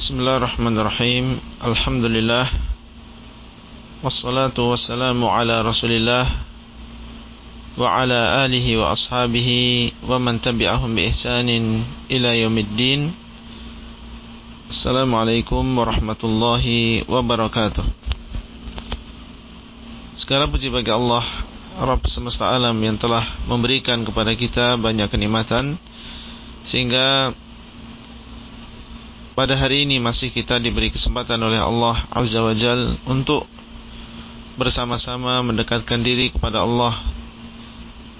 Bismillahirrahmanirrahim. Alhamdulillah. Wassalatu wassalamu ala rasulillah Wa ala alihi wa ashabihi Wa man tabi'ahum bi ihsanin Ila yaumiddin. Assalamualaikum warahmatullahi wabarakatuh. Segala puji bagi Allah Rabb semesta alam yang telah memberikan kepada kita banyak kenikmatan Sehingga pada hari ini masih kita diberi kesempatan oleh Allah Azza wa Jal untuk bersama-sama mendekatkan diri kepada Allah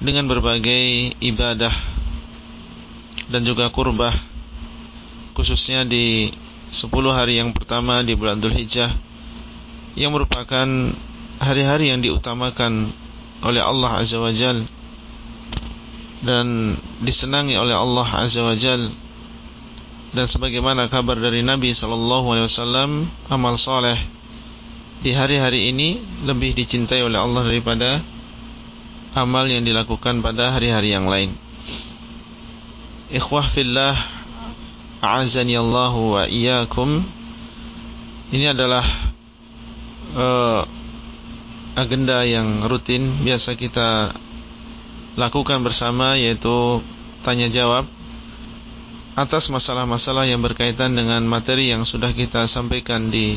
dengan berbagai ibadah dan juga kurbah khususnya di 10 hari yang pertama di bulan Dhul Hijjah yang merupakan hari-hari yang diutamakan oleh Allah Azza wa Jal dan disenangi oleh Allah Azza wa Jal dan sebagaimana kabar dari Nabi sallallahu alaihi wasallam amal saleh di hari-hari ini lebih dicintai oleh Allah daripada amal yang dilakukan pada hari-hari yang lain. Ikhwah fillah Allah wa iyyakum. Ini adalah uh, agenda yang rutin biasa kita lakukan bersama yaitu tanya jawab atas masalah-masalah yang berkaitan dengan materi yang sudah kita sampaikan di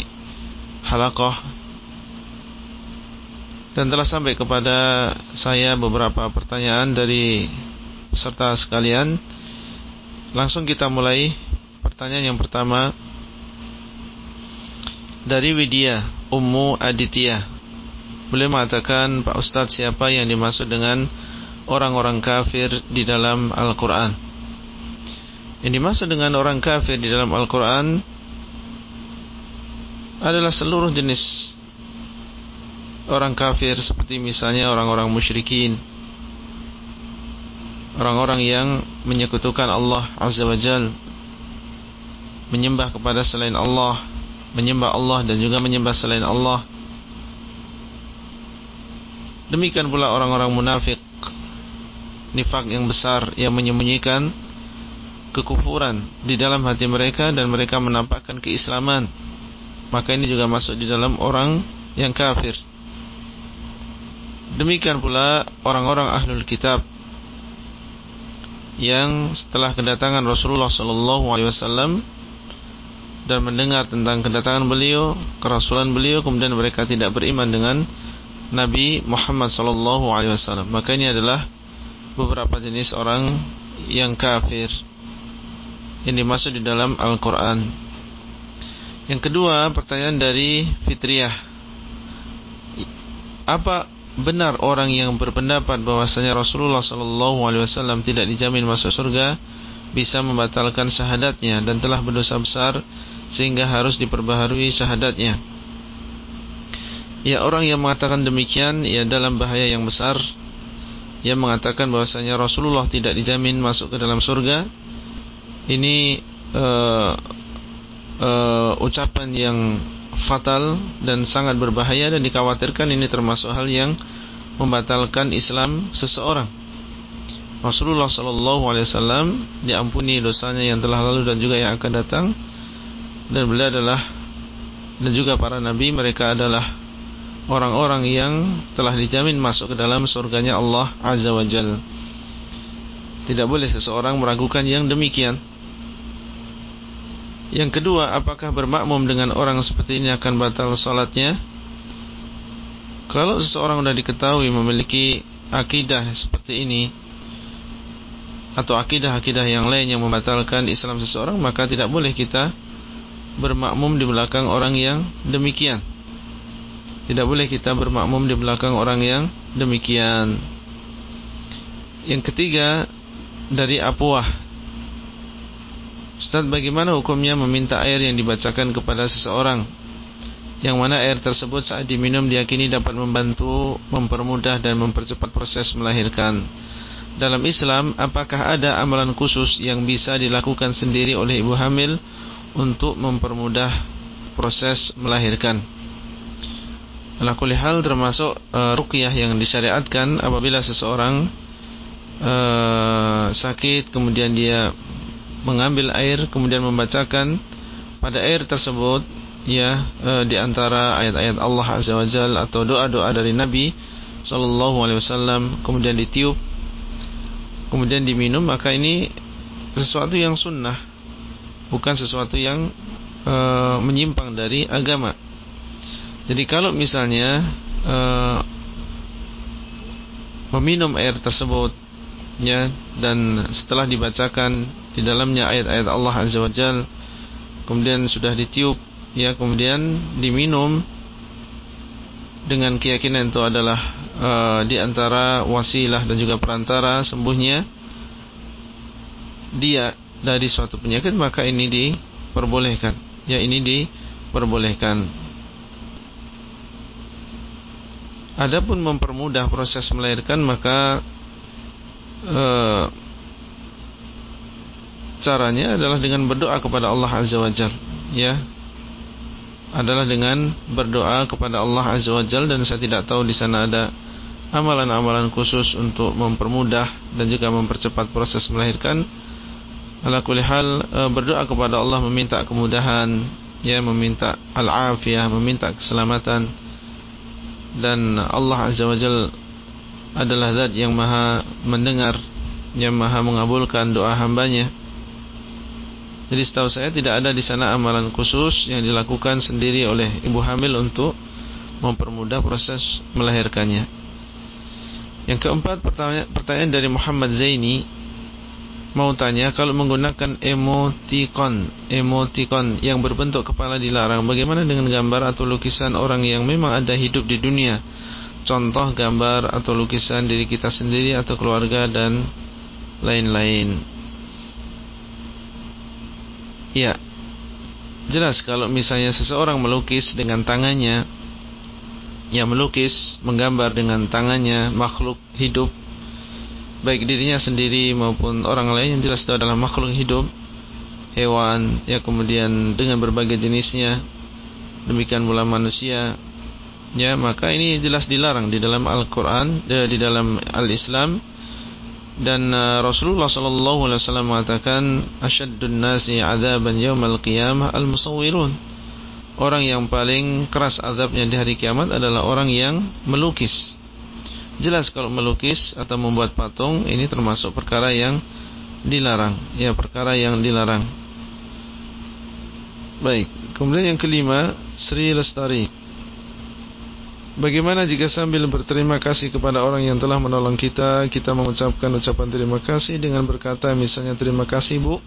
halakoh dan telah sampai kepada saya beberapa pertanyaan dari peserta sekalian. Langsung kita mulai pertanyaan yang pertama dari Widya Ummu Aditya. Boleh mengatakan Pak Ustadz siapa yang dimaksud dengan orang-orang kafir di dalam Al-Quran? Yang dimaksud dengan orang kafir di dalam Al-Quran adalah seluruh jenis orang kafir seperti misalnya orang-orang musyrikin. Orang-orang yang menyekutukan Allah Azza wa Jal. Menyembah kepada selain Allah. Menyembah Allah dan juga menyembah selain Allah. Demikian pula orang-orang munafik. Nifak yang besar yang menyembunyikan kekufuran di dalam hati mereka dan mereka menampakkan keislaman. Maka ini juga masuk di dalam orang yang kafir. Demikian pula orang-orang ahlul kitab yang setelah kedatangan Rasulullah sallallahu alaihi wasallam dan mendengar tentang kedatangan beliau, kerasulan beliau kemudian mereka tidak beriman dengan Nabi Muhammad sallallahu alaihi wasallam. Maka ini adalah beberapa jenis orang yang kafir yang dimaksud di dalam Al-Quran. Yang kedua, pertanyaan dari Fitriah. Apa benar orang yang berpendapat bahwasanya Rasulullah SAW tidak dijamin masuk surga bisa membatalkan syahadatnya dan telah berdosa besar sehingga harus diperbaharui syahadatnya? Ya orang yang mengatakan demikian ya dalam bahaya yang besar yang mengatakan bahwasanya Rasulullah tidak dijamin masuk ke dalam surga ini uh, uh, ucapan yang fatal dan sangat berbahaya dan dikhawatirkan ini termasuk hal yang membatalkan Islam seseorang. Rasulullah sallallahu alaihi wasallam diampuni dosanya yang telah lalu dan juga yang akan datang dan beliau adalah dan juga para nabi mereka adalah orang-orang yang telah dijamin masuk ke dalam surganya Allah Azza wa Jalla. Tidak boleh seseorang meragukan yang demikian. Yang kedua, apakah bermakmum dengan orang seperti ini akan batal salatnya? Kalau seseorang sudah diketahui memiliki akidah seperti ini atau akidah-akidah yang lain yang membatalkan Islam seseorang, maka tidak boleh kita bermakmum di belakang orang yang demikian. Tidak boleh kita bermakmum di belakang orang yang demikian. Yang ketiga dari apuah Ustaz bagaimana hukumnya meminta air yang dibacakan kepada seseorang? Yang mana air tersebut saat diminum diyakini dapat membantu Mempermudah dan mempercepat proses melahirkan. Dalam Islam apakah ada amalan khusus yang bisa dilakukan sendiri oleh ibu hamil Untuk mempermudah proses melahirkan? Alakuli hal termasuk uh, ruqyah yang disyariatkan apabila seseorang uh, sakit kemudian dia mengambil air kemudian membacakan pada air tersebut ya e, di antara ayat-ayat Allah Azza wa Jalla atau doa-doa dari Nabi sallallahu alaihi wasallam kemudian ditiup kemudian diminum maka ini sesuatu yang sunnah bukan sesuatu yang e, menyimpang dari agama. Jadi kalau misalnya e, meminum air tersebut ya dan setelah dibacakan di dalamnya ayat-ayat Allah Azza wa Jalla kemudian sudah ditiup ya kemudian diminum dengan keyakinan itu adalah uh, di antara wasilah dan juga perantara sembuhnya dia dari suatu penyakit maka ini diperbolehkan. Ya ini diperbolehkan. Adapun mempermudah proses melahirkan maka e, caranya adalah dengan berdoa kepada Allah Azza wa Jal ya. Adalah dengan berdoa kepada Allah Azza wa Jal dan saya tidak tahu di sana ada amalan-amalan khusus untuk mempermudah dan juga mempercepat proses melahirkan. Ala kulli hal e, berdoa kepada Allah meminta kemudahan ya meminta al-afiyah meminta keselamatan. Dan Allah Azza wa Jal adalah zat yang maha mendengar yang maha mengabulkan doa hambanya jadi setahu saya tidak ada di sana amalan khusus yang dilakukan sendiri oleh ibu hamil untuk mempermudah proses melahirkannya. Yang keempat pertanyaan, dari Muhammad Zaini mau tanya kalau menggunakan emoticon emoticon yang berbentuk kepala dilarang bagaimana dengan gambar atau lukisan orang yang memang ada hidup di dunia? Contoh gambar atau lukisan diri kita sendiri atau keluarga dan lain-lain ya. Jelas kalau misalnya seseorang melukis dengan tangannya yang melukis menggambar dengan tangannya makhluk hidup baik dirinya sendiri maupun orang lain yang jelas itu adalah makhluk hidup hewan ya kemudian dengan berbagai jenisnya demikian pula manusia ya maka ini jelas dilarang di dalam Al-Qur'an di dalam Al-Islam dan uh, Rasulullah sallallahu alaihi wasallam mengatakan asyaddun nasi 'adzaban yaumal qiyamah al-musawwirun orang yang paling keras azabnya di hari kiamat adalah orang yang melukis Jelas kalau melukis atau membuat patung ini termasuk perkara yang dilarang, ya perkara yang dilarang. Baik, kemudian yang kelima, Sri Lestari. Bagaimana jika sambil berterima kasih kepada orang yang telah menolong kita, kita mengucapkan ucapan terima kasih dengan berkata misalnya terima kasih Bu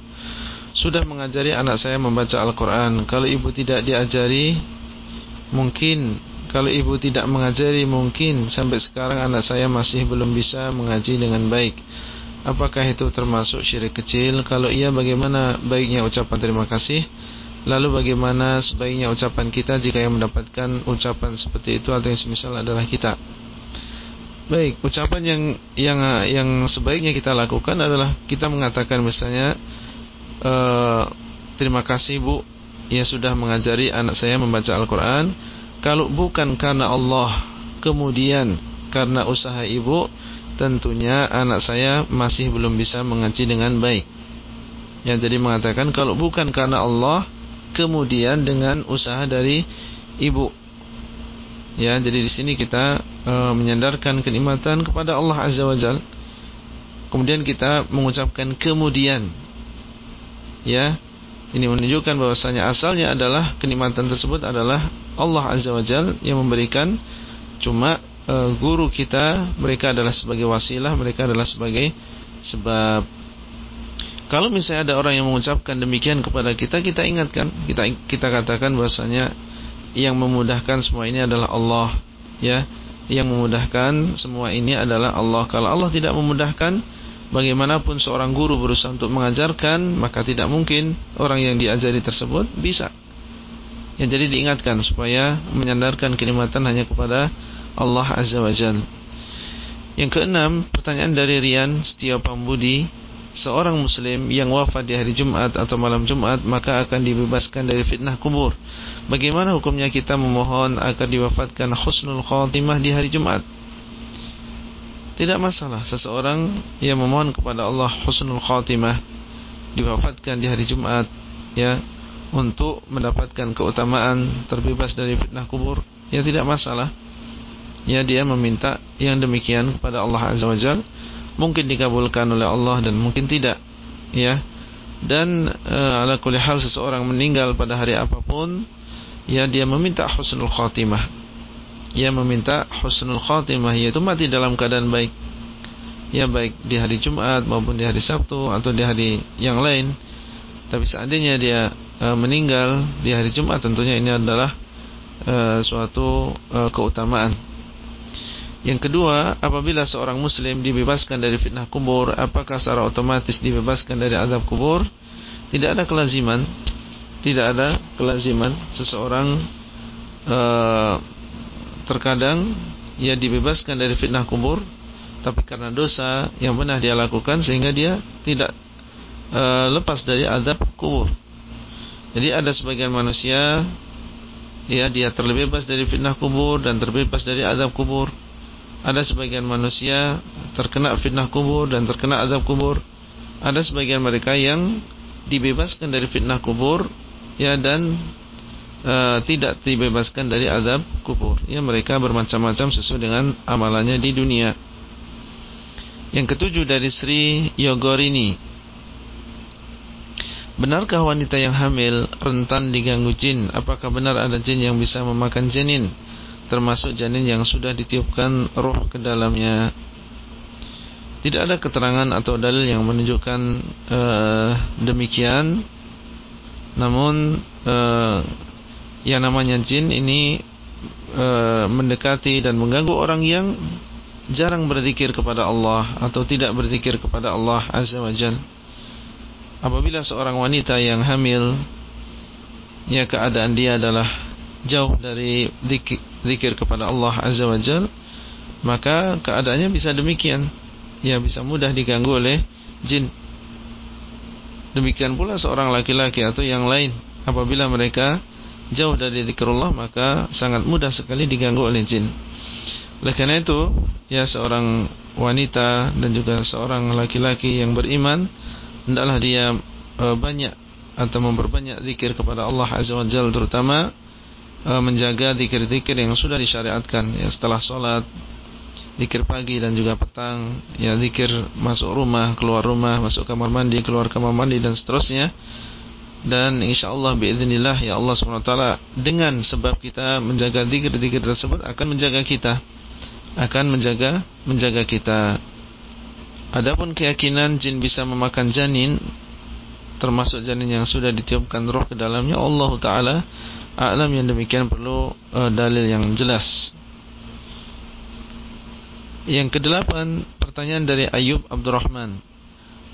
sudah mengajari anak saya membaca Al-Quran. Kalau ibu tidak diajari, mungkin kalau ibu tidak mengajari mungkin sampai sekarang anak saya masih belum bisa mengaji dengan baik. Apakah itu termasuk syirik kecil? Kalau iya bagaimana baiknya ucapan terima kasih? Lalu bagaimana sebaiknya ucapan kita jika yang mendapatkan ucapan seperti itu atau yang semisal adalah kita? Baik, ucapan yang yang yang sebaiknya kita lakukan adalah kita mengatakan misalnya e, terima kasih Bu yang sudah mengajari anak saya membaca Al-Qur'an kalau bukan karena Allah Kemudian karena usaha ibu Tentunya anak saya masih belum bisa mengaji dengan baik Yang jadi mengatakan Kalau bukan karena Allah Kemudian dengan usaha dari ibu Ya, jadi di sini kita e, menyandarkan kenikmatan kepada Allah Azza wa Jal. Kemudian kita mengucapkan kemudian. Ya, ini menunjukkan bahwasanya asalnya adalah kenikmatan tersebut adalah Allah Azza wa Jal yang memberikan cuma e, guru kita mereka adalah sebagai wasilah, mereka adalah sebagai sebab. Kalau misalnya ada orang yang mengucapkan demikian kepada kita, kita ingatkan, kita kita katakan bahwasanya yang memudahkan semua ini adalah Allah, ya. Yang memudahkan semua ini adalah Allah. Kalau Allah tidak memudahkan, bagaimanapun seorang guru berusaha untuk mengajarkan, maka tidak mungkin orang yang diajari tersebut bisa. Yang jadi diingatkan supaya menyandarkan kenikmatan hanya kepada Allah Azza wa Jal. Yang keenam, pertanyaan dari Rian Setia Pambudi, seorang muslim yang wafat di hari Jumat atau malam Jumat maka akan dibebaskan dari fitnah kubur. Bagaimana hukumnya kita memohon agar diwafatkan husnul khatimah di hari Jumat? Tidak masalah seseorang yang memohon kepada Allah husnul khatimah diwafatkan di hari Jumat ya untuk mendapatkan keutamaan terbebas dari fitnah kubur, ya tidak masalah. Ya dia meminta yang demikian kepada Allah Azza wa Jalla, mungkin dikabulkan oleh Allah dan mungkin tidak. Ya. Dan e, ala kulli hal seseorang meninggal pada hari apa pun, ya dia meminta husnul khatimah. Ya meminta husnul khatimah yaitu mati dalam keadaan baik. Ya baik di hari Jumat maupun di hari Sabtu atau di hari yang lain. Tapi seandainya dia e, meninggal di hari Jumat tentunya ini adalah e, suatu e, keutamaan. Yang kedua, apabila seorang muslim dibebaskan dari fitnah kubur, apakah secara otomatis dibebaskan dari azab kubur? Tidak ada kelaziman, tidak ada kelaziman seseorang e, terkadang ia dibebaskan dari fitnah kubur, tapi karena dosa yang pernah dia lakukan sehingga dia tidak e, lepas dari azab kubur. Jadi ada sebagian manusia ya dia terbebas dari fitnah kubur dan terbebas dari azab kubur. Ada sebagian manusia terkena fitnah kubur dan terkena azab kubur. Ada sebagian mereka yang dibebaskan dari fitnah kubur ya dan e, tidak dibebaskan dari azab kubur. Ya mereka bermacam-macam sesuai dengan amalannya di dunia. Yang ketujuh dari Sri Yogorini Benarkah wanita yang hamil rentan diganggu jin? Apakah benar ada jin yang bisa memakan janin? Termasuk janin yang sudah ditiupkan roh ke dalamnya. Tidak ada keterangan atau dalil yang menunjukkan uh, demikian. Namun uh, yang namanya jin ini uh, mendekati dan mengganggu orang yang jarang berzikir kepada Allah atau tidak berzikir kepada Allah Azza wa apabila seorang wanita yang hamil ya keadaan dia adalah jauh dari zikir, kepada Allah Azza wa Jal maka keadaannya bisa demikian. Ya bisa mudah diganggu oleh jin. Demikian pula seorang laki-laki atau yang lain. Apabila mereka jauh dari zikrullah maka sangat mudah sekali diganggu oleh jin. Oleh karena itu ya seorang wanita dan juga seorang laki-laki yang beriman hendaklah dia e, banyak atau memperbanyak zikir kepada Allah Azza wa Jalla terutama menjaga zikir-zikir yang sudah disyariatkan ya setelah salat zikir pagi dan juga petang ya zikir masuk rumah keluar rumah masuk kamar mandi keluar kamar mandi dan seterusnya. Dan insyaallah biiznillah ya Allah Subhanahu taala dengan sebab kita menjaga zikir-zikir tersebut akan menjaga kita akan menjaga menjaga kita. Adapun keyakinan jin bisa memakan janin termasuk janin yang sudah ditiupkan roh ke dalamnya Allah taala alam yang demikian perlu uh, dalil yang jelas. Yang kedelapan pertanyaan dari Ayub Abdurrahman.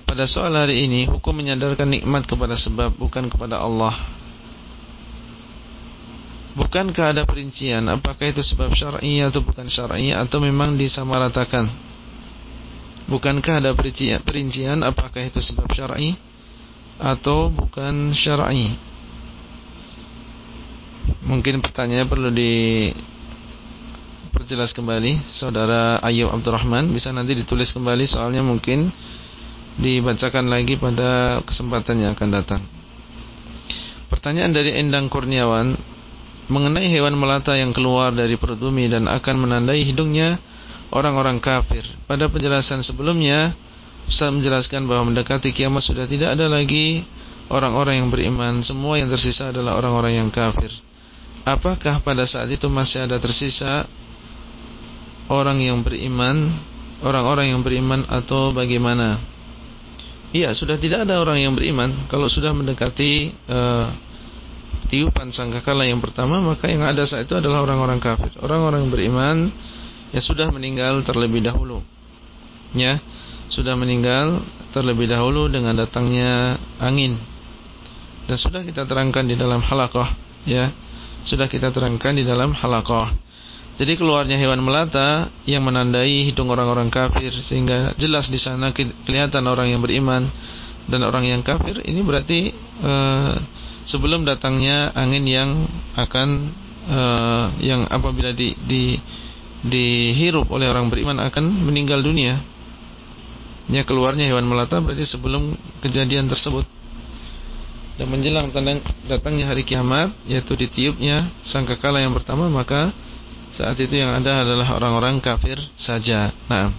Pada soal hari ini hukum menyadarkan nikmat kepada sebab bukan kepada Allah. Bukankah ada perincian apakah itu sebab syar'i atau bukan syar'i atau memang disamaratakan? Bukankah ada perincian, apakah itu sebab syar'i atau bukan syar'i? Mungkin pertanyaannya perlu diperjelas kembali Saudara Ayub Abdurrahman Bisa nanti ditulis kembali soalnya mungkin Dibacakan lagi pada kesempatan yang akan datang Pertanyaan dari Endang Kurniawan Mengenai hewan melata yang keluar dari perut bumi Dan akan menandai hidungnya orang-orang kafir. Pada penjelasan sebelumnya, Ustaz menjelaskan bahwa mendekati kiamat sudah tidak ada lagi orang-orang yang beriman. Semua yang tersisa adalah orang-orang yang kafir. Apakah pada saat itu masih ada tersisa orang yang beriman, orang-orang yang beriman atau bagaimana? Iya, sudah tidak ada orang yang beriman. Kalau sudah mendekati uh, tiupan sangkakala yang pertama, maka yang ada saat itu adalah orang-orang kafir. Orang-orang beriman ya sudah meninggal terlebih dahulu. Ya, sudah meninggal terlebih dahulu dengan datangnya angin. Dan sudah kita terangkan di dalam halaqah, ya. Sudah kita terangkan di dalam halaqah. Jadi keluarnya hewan melata yang menandai hidung orang-orang kafir sehingga jelas di sana kelihatan orang yang beriman dan orang yang kafir ini berarti uh, sebelum datangnya angin yang akan uh, yang apabila di, di dihirup oleh orang beriman akan meninggal dunia. Ya keluarnya hewan melata berarti sebelum kejadian tersebut. dan menjelang datangnya hari kiamat yaitu ditiupnya sangkakala yang pertama maka saat itu yang ada adalah orang-orang kafir saja. Nah,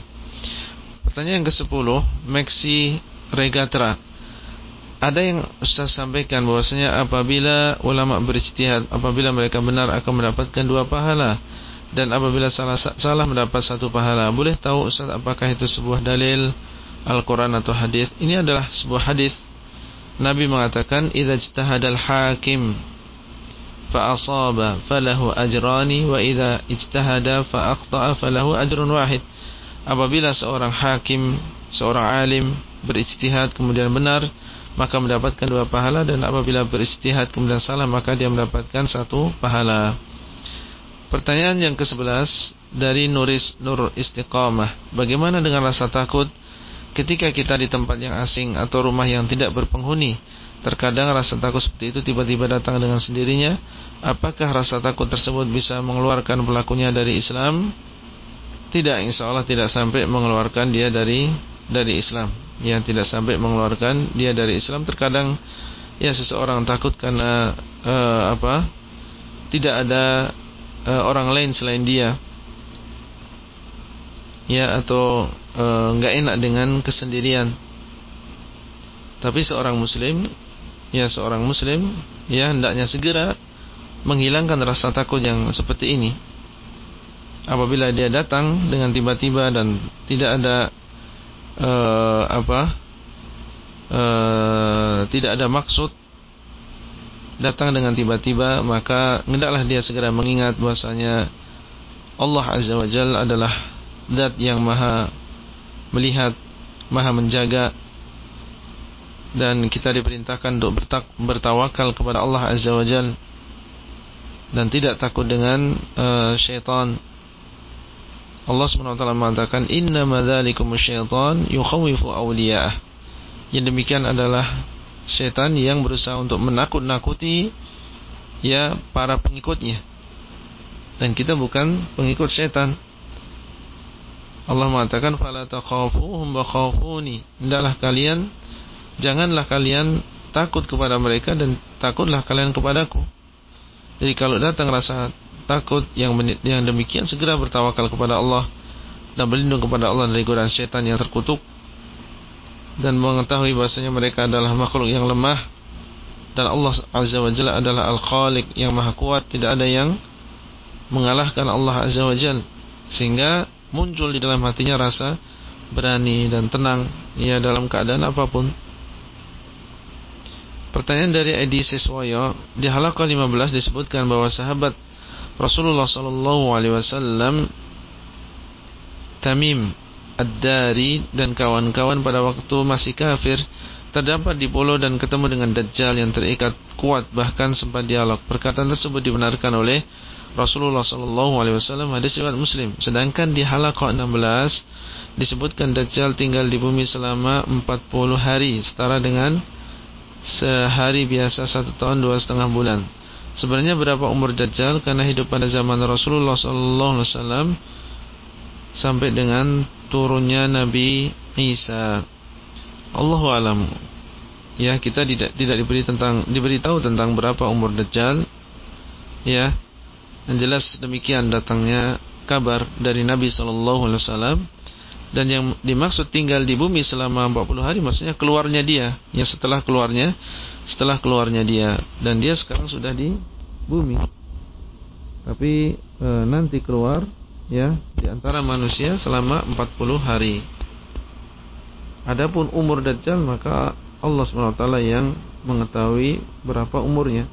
pertanyaan yang ke-10, Maxi Regatra. Ada yang Ustaz sampaikan bahwasanya apabila ulama berijtihad, apabila mereka benar akan mendapatkan dua pahala dan apabila salah salah mendapat satu pahala. Boleh tahu Ustaz apakah itu sebuah dalil Al-Qur'an atau hadis? Ini adalah sebuah hadis Nabi mengatakan idza ijtahadal hakim fa asaba falahu ajrani wa idza ijtahada fa akhta'a falahu ajrun wahid. Apabila seorang hakim, seorang alim berijtihad kemudian benar, maka mendapatkan dua pahala dan apabila berijtihad kemudian salah maka dia mendapatkan satu pahala. Pertanyaan yang ke-11 dari Nuris Nur Istiqamah. Bagaimana dengan rasa takut Ketika kita di tempat yang asing atau rumah yang tidak berpenghuni, terkadang rasa takut seperti itu tiba-tiba datang dengan sendirinya. Apakah rasa takut tersebut bisa mengeluarkan pelakunya dari Islam? Tidak, insya Allah tidak sampai mengeluarkan dia dari dari Islam. Yang tidak sampai mengeluarkan dia dari Islam. Terkadang ya seseorang takut karena uh, apa? Tidak ada uh, orang lain selain dia ya atau enggak enak dengan kesendirian. Tapi seorang muslim ya seorang muslim ya hendaknya segera menghilangkan rasa takut yang seperti ini. Apabila dia datang dengan tiba-tiba dan tidak ada uh, apa uh, tidak ada maksud datang dengan tiba-tiba maka hendaklah dia segera mengingat bahwasanya Allah Azza wa Jalla adalah Zat yang maha melihat, maha menjaga dan kita diperintahkan untuk bertawakal kepada Allah Azza wa Jal dan tidak takut dengan uh, syaitan. Allah SWT mengatakan inna madzalikum syaitan yukhawifu awliya'ah. Yang demikian adalah syaitan yang berusaha untuk menakut-nakuti ya para pengikutnya. Dan kita bukan pengikut syaitan. Allah mengatakan fala takhafuhum wa khafuni. Hendaklah kalian janganlah kalian takut kepada mereka dan takutlah kalian kepadaku. Jadi kalau datang rasa takut yang yang demikian segera bertawakal kepada Allah dan berlindung kepada Allah dari godaan syaitan yang terkutuk dan mengetahui bahasanya mereka adalah makhluk yang lemah dan Allah Azza wa Jalla adalah Al-Khaliq yang maha kuat tidak ada yang mengalahkan Allah Azza wa Jalla sehingga muncul di dalam hatinya rasa berani dan tenang ya dalam keadaan apa pun. Pertanyaan dari Edi Siswoyo di halaman 15 disebutkan bahwa sahabat Rasulullah sallallahu alaihi wasallam Tamim Ad-Dari dan kawan-kawan pada waktu masih kafir terdapat di pulau dan ketemu dengan Dajjal yang terikat kuat bahkan sempat dialog. Perkataan tersebut dibenarkan oleh Rasulullah sallallahu alaihi wasallam hadis riwayat Muslim. Sedangkan di halaqah 16 disebutkan Dajjal tinggal di bumi selama 40 hari setara dengan sehari biasa satu tahun dua setengah bulan. Sebenarnya berapa umur Dajjal karena hidup pada zaman Rasulullah sallallahu alaihi wasallam sampai dengan turunnya Nabi Isa. Allahu alam. Ya, kita tidak tidak diberi tentang diberitahu tentang berapa umur Dajjal. Ya, yang jelas demikian datangnya kabar dari Nabi Sallallahu Alaihi Wasallam. Dan yang dimaksud tinggal di bumi selama 40 hari maksudnya keluarnya dia. Yang setelah keluarnya setelah keluarnya dia. Dan dia sekarang sudah di bumi. Tapi e, nanti keluar ya di antara manusia selama 40 hari. Adapun umur dajjal maka Allah SWT yang mengetahui berapa umurnya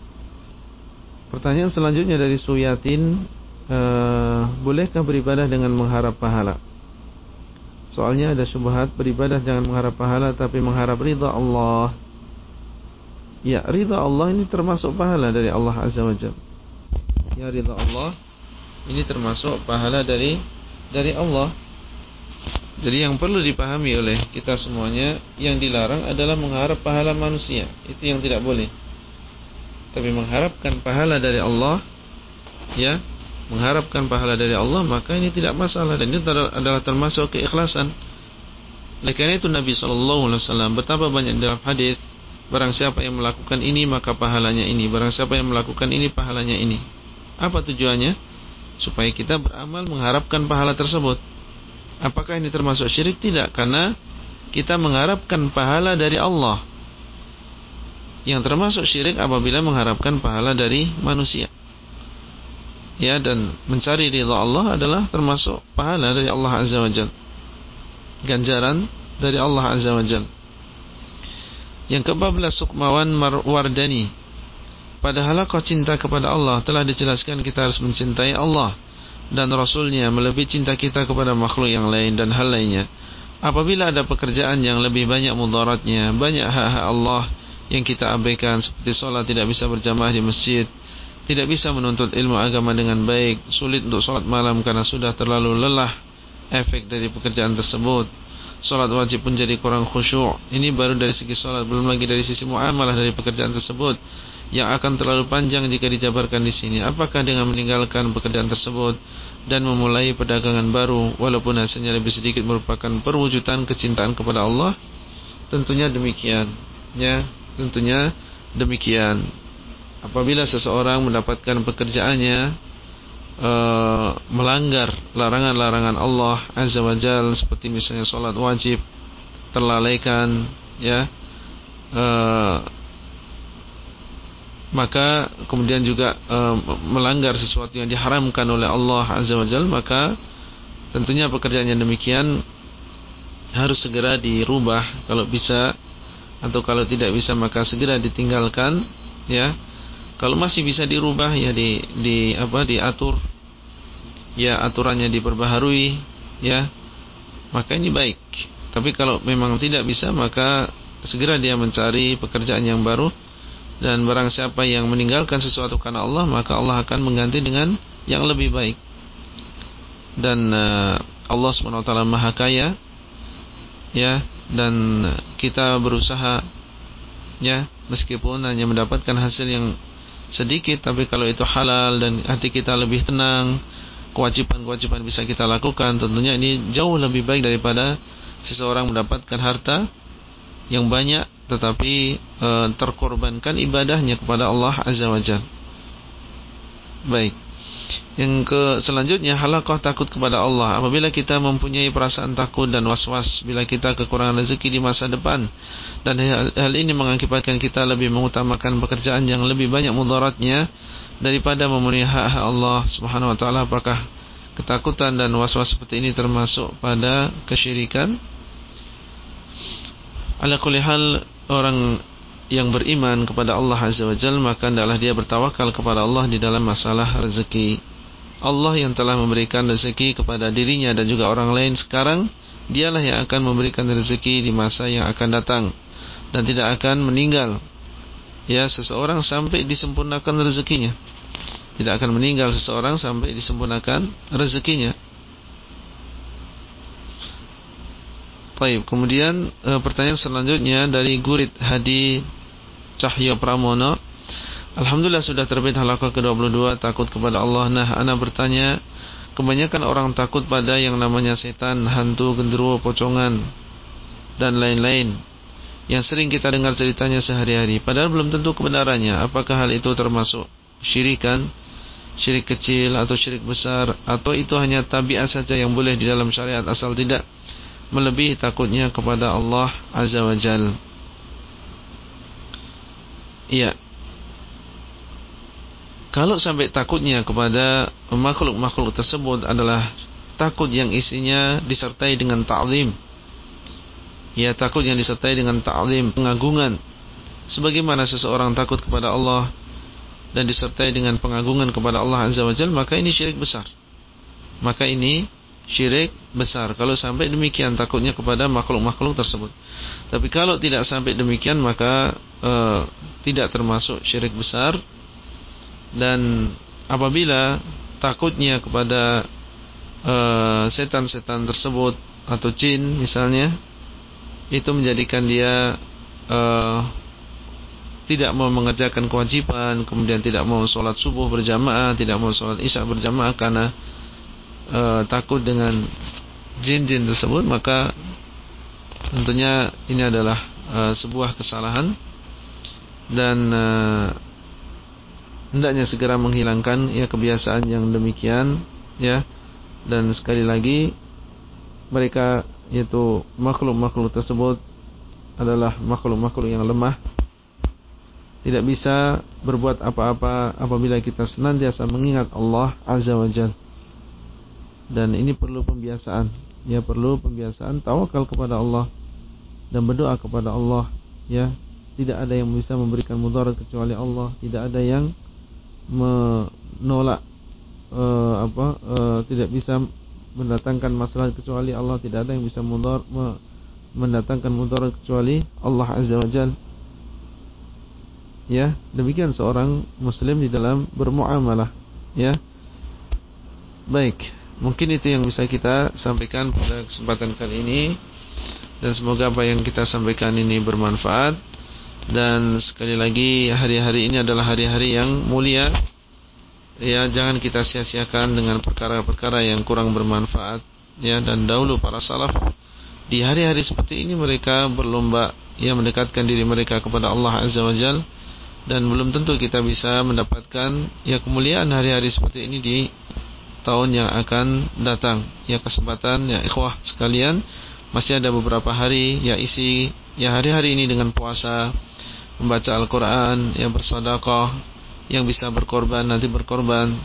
Pertanyaan selanjutnya dari Suyatin uh, Bolehkah beribadah dengan mengharap pahala? Soalnya ada syubhat beribadah jangan mengharap pahala Tapi mengharap ridha Allah. Ya ridha Allah ini termasuk pahala dari Allah Azza wa Jal Ya ridha Allah Ini termasuk pahala dari dari Allah. Jadi yang perlu dipahami oleh kita semuanya Yang dilarang adalah mengharap pahala manusia. Itu yang tidak boleh tapi mengharapkan pahala dari Allah ya mengharapkan pahala dari Allah maka ini tidak masalah. Dan itu adalah termasuk keikhlasan. Oleh karena itu Nabi Shallallahu Alaihi Wasallam betapa banyak dalam hadis Barang siapa yang melakukan ini maka pahalanya ini. Barang siapa yang melakukan ini pahalanya ini. Apa tujuannya? Supaya kita beramal mengharapkan pahala tersebut. Apakah ini termasuk syirik? Tidak Karena kita mengharapkan pahala dari Allah Yang termasuk syirik apabila mengharapkan pahala dari manusia. Ya dan mencari ridha Allah adalah termasuk pahala dari Allah Azza wa Jal. Ganjaran dari Allah Azza wa Jal. Yang ke-14 Sukmawan Marwardani. Pada halaqah cinta kepada Allah Telah dijelaskan kita harus mencintai Allah Dan Rasulnya Melebihi cinta kita kepada makhluk yang lain Dan hal lainnya. Apabila ada pekerjaan yang lebih banyak mudaratnya Banyak hak-hak Allah Yang kita abaikan Seperti sholat tidak bisa berjamaah di masjid Tidak bisa menuntut ilmu agama dengan baik Sulit untuk sholat malam Karena sudah terlalu lelah Efek dari pekerjaan tersebut. Salat wajib pun jadi kurang khusyuk. Ini baru dari segi salat Belum lagi dari sisi muamalah dari pekerjaan tersebut Yang akan terlalu panjang jika dijabarkan di sini. Apakah dengan meninggalkan pekerjaan tersebut Dan memulai perdagangan baru Walaupun hasilnya lebih sedikit merupakan perwujudan kecintaan kepada Allah? Tentunya demikian Ya, tentunya demikian. Apabila seseorang mendapatkan pekerjaannya uh, melanggar larangan-larangan Allah Azza wa Jal seperti misalnya solat wajib terlalaikan ya uh, maka kemudian juga uh, melanggar sesuatu yang diharamkan oleh Allah Azza wa Jal maka tentunya pekerjaan yang demikian harus segera dirubah kalau bisa atau kalau tidak bisa maka segera ditinggalkan ya. Kalau masih bisa dirubah ya di di apa diatur. Ya aturannya diperbaharui ya. Maka ini baik. Tapi kalau memang tidak bisa maka segera dia mencari pekerjaan yang baru. Dan barang siapa yang meninggalkan sesuatu karena Allah maka Allah akan mengganti dengan yang lebih baik. Dan uh, Allah SWT Maha Kaya ya dan kita berusaha ya meskipun hanya mendapatkan hasil yang sedikit tapi kalau itu halal dan hati kita lebih tenang kewajiban-kewajiban bisa kita lakukan tentunya ini jauh lebih baik daripada seseorang mendapatkan harta yang banyak tetapi e, terkorbankan ibadahnya kepada Allah Azza wa Jalla. Baik. Yang ke selanjutnya halaqah takut kepada Allah. Apabila kita mempunyai perasaan takut dan was-was bila kita kekurangan rezeki di masa depan dan hal, ini mengakibatkan kita lebih mengutamakan pekerjaan yang lebih banyak mudaratnya daripada memenuhi hak-hak Allah Subhanahu wa taala apakah ketakutan dan was-was seperti ini termasuk pada kesyirikan? Ala kulli hal orang yang beriman kepada Allah Azza wa Jal maka adalah dia bertawakal kepada Allah di dalam masalah rezeki. Allah yang telah memberikan rezeki kepada dirinya dan juga orang lain sekarang, dialah yang akan memberikan rezeki di masa yang akan datang dan tidak akan meninggal. Ya, seseorang sampai disempurnakan rezekinya. Tidak akan meninggal seseorang sampai disempurnakan rezekinya. Baik, kemudian e, pertanyaan selanjutnya dari Gurit Hadi Cahya Pramono Alhamdulillah sudah terbit halaqah ke-22 Takut kepada Allah. Nah, Ana bertanya Kebanyakan orang takut pada yang namanya setan Hantu, genderuwo, pocongan Dan lain-lain. Yang sering kita dengar ceritanya sehari-hari. Padahal belum tentu kebenarannya. Apakah hal itu termasuk syirikan Syirik kecil atau syirik besar? Atau itu hanya tabiat saja yang boleh di dalam syariat Asal tidak melebihi takutnya kepada Allah Azza wa Jalla Iya. Kalau sampai takutnya kepada makhluk-makhluk tersebut adalah takut yang isinya disertai dengan ta'lim. Ya, takut yang disertai dengan ta'lim, pengagungan. Sebagaimana seseorang takut kepada Allah dan disertai dengan pengagungan kepada Allah Azza wa maka ini syirik besar. Maka ini syirik besar kalau sampai demikian takutnya kepada makhluk-makhluk tersebut. Tapi kalau tidak sampai demikian maka e, tidak termasuk syirik besar dan apabila takutnya kepada eh, setan-setan tersebut atau jin misalnya itu menjadikan dia e, tidak mau mengerjakan kewajiban, kemudian tidak mau sholat subuh berjamaah, tidak mau sholat isya berjamaah karena e, takut dengan jin-jin tersebut maka tentunya ini adalah e, sebuah kesalahan. Dan uh, hendaknya segera menghilangkan ya kebiasaan yang demikian ya. Dan sekali lagi mereka yaitu makhluk-makhluk tersebut adalah makhluk-makhluk yang lemah. Tidak bisa berbuat apa-apa apabila kita senantiasa mengingat Allah Azza wa Jal dan ini perlu pembiasaan. Ya perlu pembiasaan tawakal kepada Allah dan berdoa kepada Allah ya. Tidak ada yang bisa memberikan mudarat kecuali Allah. Tidak ada yang menolak uh, apa uh, tidak bisa mendatangkan masalah kecuali Allah. Tidak ada yang bisa mudar mendatangkan mudarat kecuali Allah Azza wa Jalla ya demikian seorang muslim di dalam bermuamalah ya. Baik mungkin itu yang bisa kita sampaikan pada kesempatan kali ini. Dan semoga apa yang kita sampaikan ini bermanfaat. Dan sekali lagi hari-hari ini adalah hari-hari yang mulia. Ya jangan kita sia-siakan dengan perkara-perkara yang kurang bermanfaat ya. Dan dahulu para salaf di hari-hari seperti ini mereka berlomba ya mendekatkan diri mereka kepada Allah Azza wa Jal. Dan belum tentu kita bisa mendapatkan ya kemuliaan hari-hari seperti ini di tahun yang akan datang. Ya kesempatan ya ikhwah sekalian masih ada beberapa hari ya isi ya hari-hari ini dengan puasa membaca Al-Quran yang bersedekah yang bisa berkorban nanti berkorban.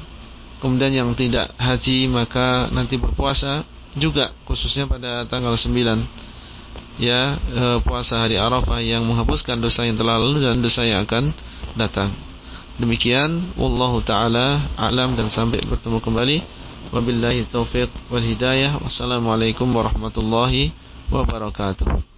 Kemudian yang tidak haji maka nanti berpuasa juga khususnya pada tanggal 9 ya e, puasa hari Arafah yang menghapuskan dosa yang telah lalu dan dosa yang akan datang demikian wallahu taala alam dan sampai bertemu kembali. Wabillahi taufiq wal hidayah. Wassalamualaikum warahmatullahi wabarakatuh